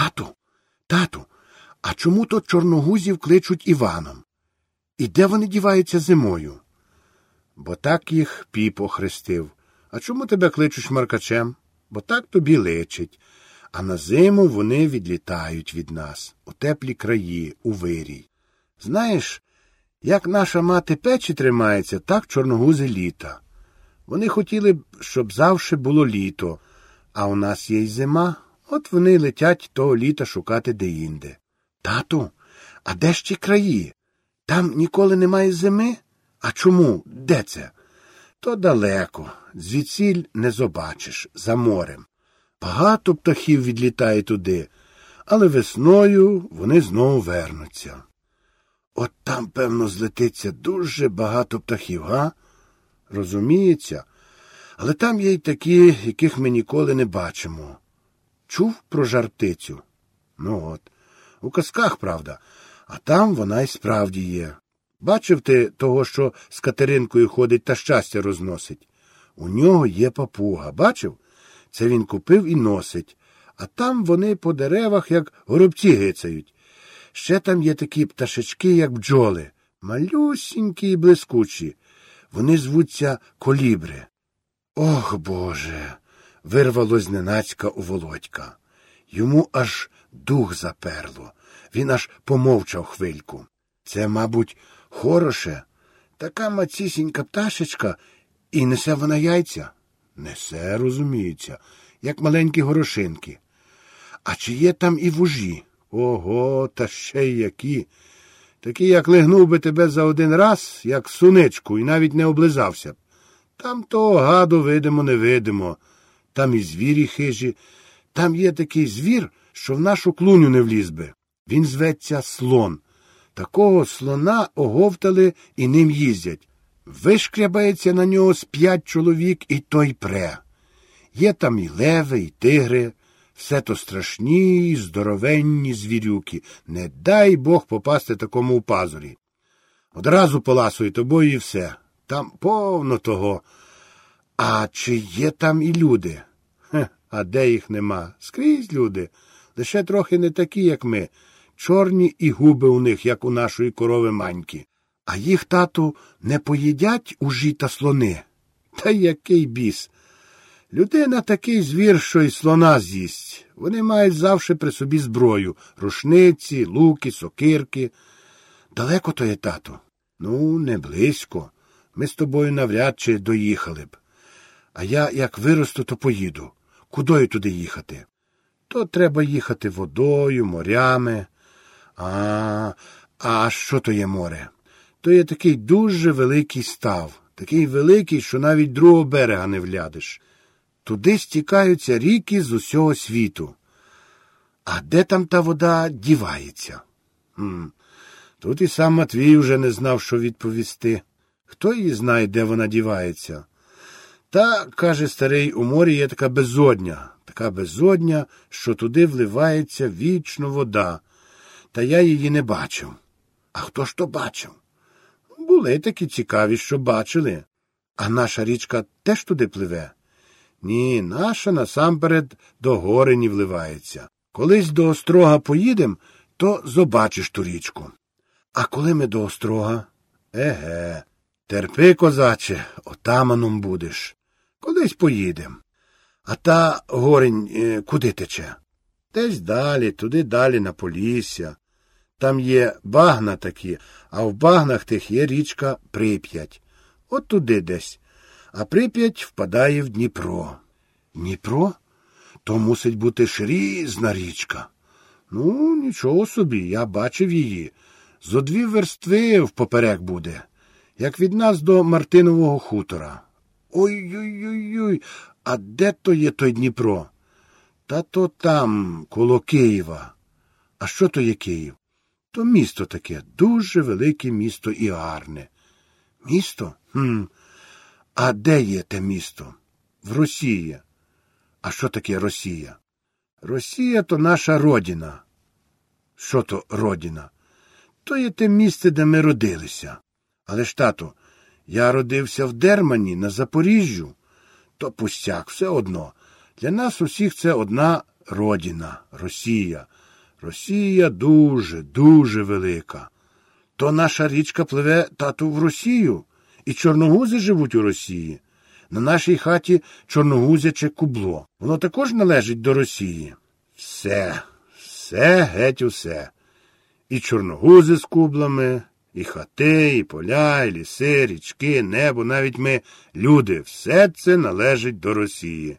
Тату, тату, а чому то чорногузів кличуть Іваном? І де вони діваються зимою? Бо так їх піп охрестив. А чому тебе кличуть Маркачем? Бо так тобі личить. А на зиму вони відлітають від нас у теплі краї, у вирій. Знаєш, як наша мати печі тримається, так чорногузи літа. Вони хотіли б, щоб завше було літо, а у нас є й зима, от вони летять того літа шукати деінде. Тату, а де ж ті краї? Там ніколи немає зими? А чому? Де це? То далеко, звідсіль не побачиш, за морем. Багато птахів відлітає туди, але весною вони знову вернуться. От там, певно, злетиться дуже багато птахів, га? Розуміється, але там є й такі, яких ми ніколи не бачимо. Чув про жартицю? Ну от, у казках, правда, а там вона й справді є. Бачив ти того, що з Катеринкою ходить та щастя розносить? У нього є папуга, бачив? Це він купив і носить, а там вони по деревах, як горобці гицають. Ще там є такі пташечки, як бджоли, малюсінькі і блискучі. Вони звуться колібри. Ох, Боже. Вирвало зненацька у володька. Йому аж дух заперло. Він аж помовчав хвильку. Це, мабуть, хороше. Така мацісінька пташечка, і несе вона яйця. Несе, розуміється, як маленькі горошинки. А чи є там і вужі? Ого, та ще й які. Такі, як лигнув би тебе за один раз, як суничку, і навіть не облизався б. Там того гаду видимо, не видимо. Там і звірі хижі. Там є такий звір, що в нашу клуню не вліз би. Він зветься слон. Такого слона оговтали і ним їздять. Вишкрябається на нього з п'ять чоловік, і той пре. Є там і леви, і тигри, все то страшні, здоровенні звірюки. Не дай Бог попасти такому у пазурі. Одразу поласує тобою і все. Там повно того. А чи є там і люди? А де їх нема? Скрізь люди. Лише трохи не такі, як ми. Чорні і губи у них, як у нашої корови маньки. А їх, тату, не поїдять ужі та слони. Та який біс. Людина такий звір, що й слона з'їсть. Вони мають завжди при собі зброю рушниці, луки, сокирки. Далеко то є, тату? Ну, не близько. Ми з тобою навряд чи доїхали б. А я, як виросту, то поїду. Кудою туди їхати? То треба їхати водою, морями. А, а що то є море? То є такий дуже великий став, такий великий, що навіть другого берега не влядиш. Туди стікаються ріки з усього світу. А де там та вода дівається? Хм. Тут і сам Матвій уже не знав, що відповісти. Хто її знає, де вона дівається? Та, каже старий, у морі є така безодня, така безодня, що туди вливається вічно вода. Та я її не бачив. А хто ж то бачив? Були такі цікаві, що бачили. А наша річка теж туди пливе? Ні, наша насамперед до горені вливається. Колись до острога поїдем, то побачиш ту річку. А коли ми до острога? Еге, терпи, козаче, отаманом будеш. Колись поїдем. А та горень е, куди тече? Десь далі, туди далі на Полісся. Там є багна такі, а в багнах тих є річка Прип'ять. От туди десь. А Прип'ять впадає в Дніпро. Дніпро? То мусить бути ж різна річка. Ну, нічого собі, я бачив її. Зо дві верстви впоперек буде, як від нас до Мартинового хутора. Ой-ой-ой, ой а де то є той Дніпро? Та то там, коло Києва. А що то є Київ? То місто таке, дуже велике місто і гарне. Місто? Хм. А де є те місто? В Росії. А що таке Росія? Росія то наша родина. Що то родина? То є те місце, де ми родилися. Але ж, тато, я родився в Дермані на Запоріжжю. То пустяк, все одно. Для нас усіх це одна родина, Росія. Росія дуже, дуже велика. То наша річка пливе тату в Росію, і чорногузи живуть у Росії. На нашій хаті чорногузяче кубло. Воно також належить до Росії. Все, все, геть усе. І чорногузи з кублами, і хати, і поля, і ліси, річки, небо, навіть ми, люди, все це належить до Росії.